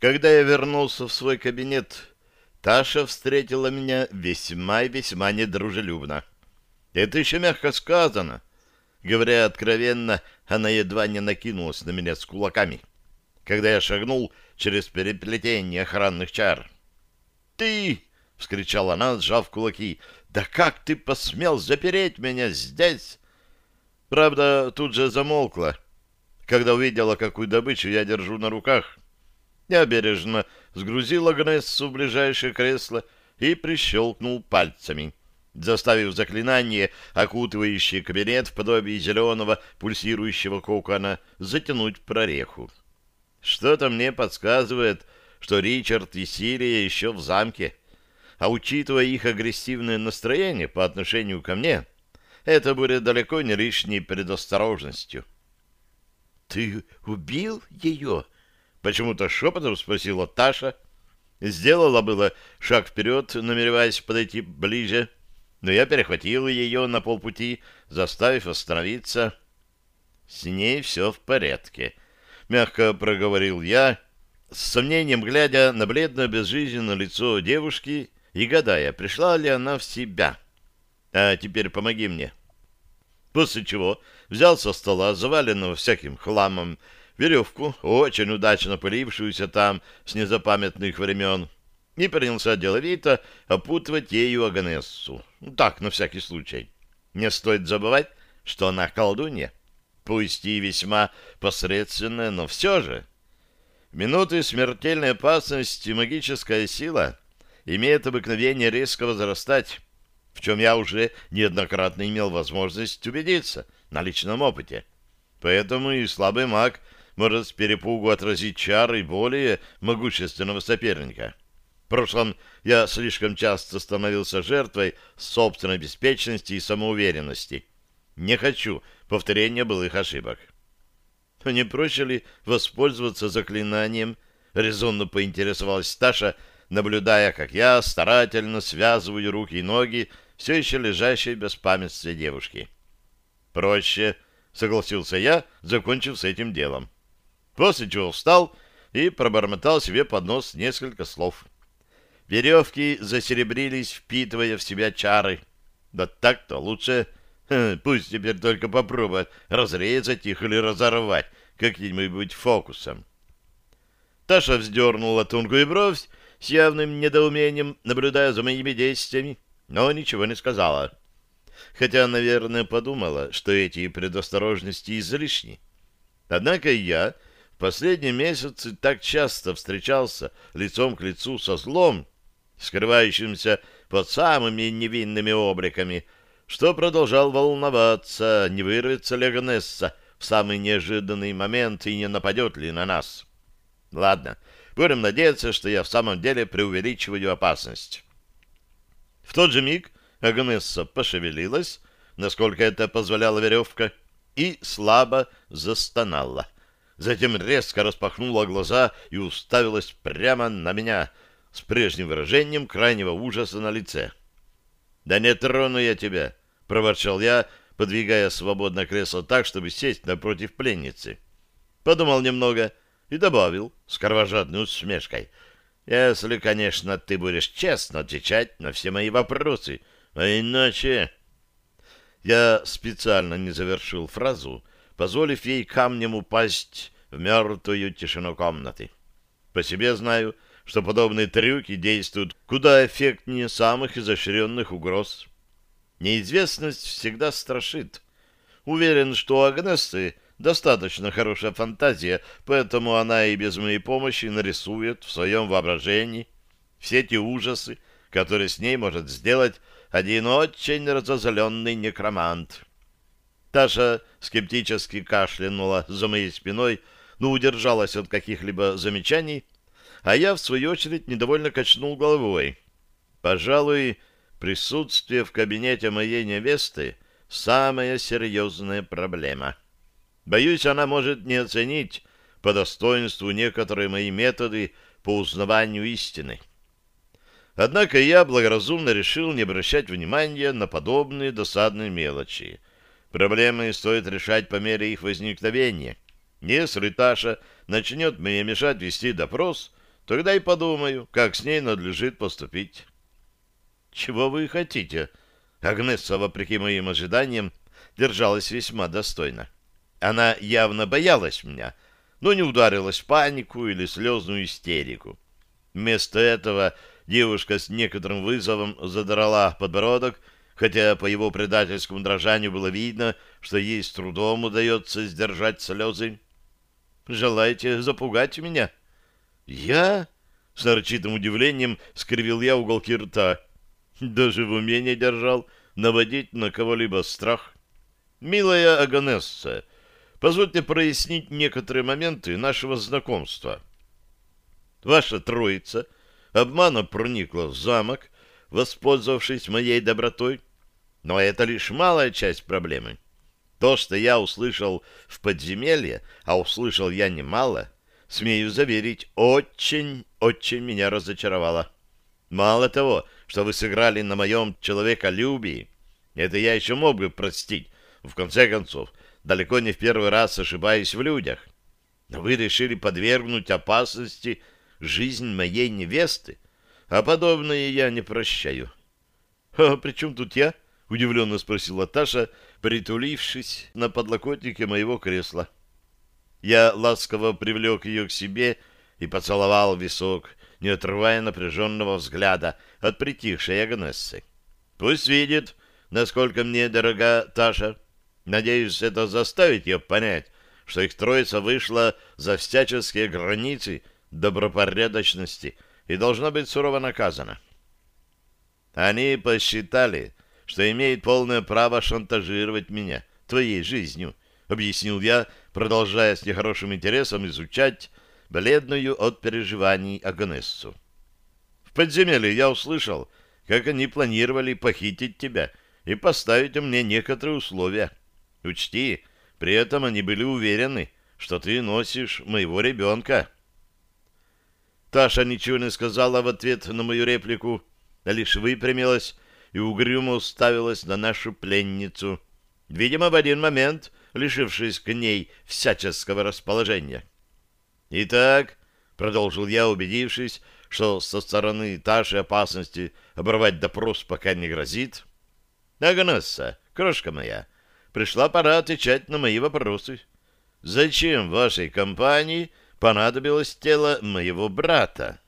Когда я вернулся в свой кабинет, Таша встретила меня весьма и весьма недружелюбно. Это еще мягко сказано. Говоря откровенно, она едва не накинулась на меня с кулаками, когда я шагнул через переплетение охранных чар. «Ты!» — вскричала она, сжав кулаки. «Да как ты посмел запереть меня здесь?» Правда, тут же замолкла, когда увидела, какую добычу я держу на руках. Я бережно сгрузил Агнессу в ближайшее кресло и прищелкнул пальцами, заставив заклинание, окутывающее кабинет в подобии зеленого пульсирующего кокона, затянуть прореху. Что-то мне подсказывает, что Ричард и Сирия еще в замке, а учитывая их агрессивное настроение по отношению ко мне, это будет далеко не лишней предосторожностью. — Ты убил ее? — почему-то шепотом спросила Таша. Сделала было шаг вперед, намереваясь подойти ближе, но я перехватил ее на полпути, заставив остановиться. — С ней все в порядке, — мягко проговорил я, с сомнением глядя на бледно-безжизненное лицо девушки и гадая, пришла ли она в себя. — А теперь помоги мне. После чего взял со стола, заваленного всяким хламом, веревку, очень удачно пылившуюся там с незапамятных времен, и принялся деловито опутывать ею Аганессу. Так, на всякий случай. Не стоит забывать, что она колдунья. Пусть и весьма посредственная, но все же. В минуты смертельной опасности магическая сила имеет обыкновение резко возрастать, в чем я уже неоднократно имел возможность убедиться на личном опыте. Поэтому и слабый маг может с перепугу отразить чары более могущественного соперника. В прошлом я слишком часто становился жертвой собственной беспечности и самоуверенности. Не хочу повторения былых ошибок. Не проще ли воспользоваться заклинанием? Резонно поинтересовалась Таша, наблюдая, как я старательно связываю руки и ноги все еще лежащей без памятствия девушки. «Проще», — согласился я, закончив с этим делом. После чего встал и пробормотал себе под нос несколько слов. Веревки засеребрились, впитывая в себя чары. Да так-то лучше. Пусть теперь только попробует разрезать их или разорвать каким-нибудь фокусом. Таша вздернула тонкую бровь с явным недоумением, наблюдая за моими действиями но ничего не сказала. Хотя, наверное, подумала, что эти предосторожности излишни. Однако я последние месяцы так часто встречался лицом к лицу со злом, скрывающимся под самыми невинными обликами, что продолжал волноваться, не вырвется ли Агнесса в самый неожиданный момент и не нападет ли на нас. Ладно, будем надеяться, что я в самом деле преувеличиваю опасность. В тот же миг Агнесса пошевелилась, насколько это позволяла веревка, и слабо застонала. Затем резко распахнула глаза и уставилась прямо на меня с прежним выражением крайнего ужаса на лице. «Да не трону я тебя!» — проворчал я, подвигая свободно кресло так, чтобы сесть напротив пленницы. Подумал немного и добавил с кровожадной усмешкой — если, конечно, ты будешь честно отвечать на все мои вопросы. А иначе... Я специально не завершил фразу, позволив ей камнем упасть в мертвую тишину комнаты. По себе знаю, что подобные трюки действуют куда эффектнее самых изощренных угроз. Неизвестность всегда страшит. Уверен, что у Агнессы достаточно хорошая фантазия, поэтому она и без моей помощи нарисует в своем воображении все те ужасы, которые с ней может сделать один очень разозленный некромант. Таша скептически кашлянула за моей спиной, но удержалась от каких-либо замечаний, а я, в свою очередь, недовольно качнул головой. Пожалуй, присутствие в кабинете моей невесты — самая серьезная проблема. Боюсь, она может не оценить по достоинству некоторые мои методы по узнаванию истины. Однако я благоразумно решил не обращать внимания на подобные досадные мелочи. Проблемы стоит решать по мере их возникновения. Если Таша начнет мне мешать вести допрос, Тогда и подумаю, как с ней надлежит поступить. Чего вы хотите? Агнесса, вопреки моим ожиданиям, держалась весьма достойно. Она явно боялась меня, но не ударилась в панику или слезную истерику. Вместо этого девушка с некоторым вызовом задрала подбородок, хотя по его предательскому дрожанию было видно, что ей с трудом удается сдержать слезы. «Желаете запугать меня?» «Я?» — с нарочитым удивлением скривил я уголки рта. Даже в уме не держал наводить на кого-либо страх. «Милая Аганесса, позвольте прояснить некоторые моменты нашего знакомства. Ваша троица обманом проникла в замок, воспользовавшись моей добротой, но это лишь малая часть проблемы. То, что я услышал в подземелье, а услышал я немало, смею заверить, очень-очень меня разочаровало. Мало того, что вы сыграли на моем человеколюбии, это я еще мог бы простить. В конце концов, далеко не в первый раз ошибаюсь в людях. Но вы решили подвергнуть опасности жизнь моей невесты, а подобное я не прощаю. — А при чем тут я? — удивленно спросила Таша, притулившись на подлокотнике моего кресла. Я ласково привлек ее к себе и поцеловал висок, не отрывая напряженного взгляда от притихшей Агнессы. Пусть видит, насколько мне дорога Таша. Надеюсь, это заставит ее понять, что их троица вышла за всяческие границы добропорядочности и должна быть сурово наказана. Они посчитали, что имеет полное право шантажировать меня твоей жизнью, объяснил я, продолжая с нехорошим интересом изучать бледную от переживаний Агнессу. В подземелье я услышал, как они планировали похитить тебя и поставить мне некоторые условия. Учти, при этом они были уверены, что ты носишь моего ребенка. Таша ничего не сказала в ответ на мою реплику, лишь выпрямилась и угрюмо уставилась на нашу пленницу, видимо, в один момент лишившись к ней всяческого расположения. «Итак», — продолжил я, убедившись, что со стороны Таши опасности оборвать допрос пока не грозит, «Агнесса, крошка моя, пришла пора отвечать на мои вопросы. Зачем вашей компании понадобилось тело моего брата?»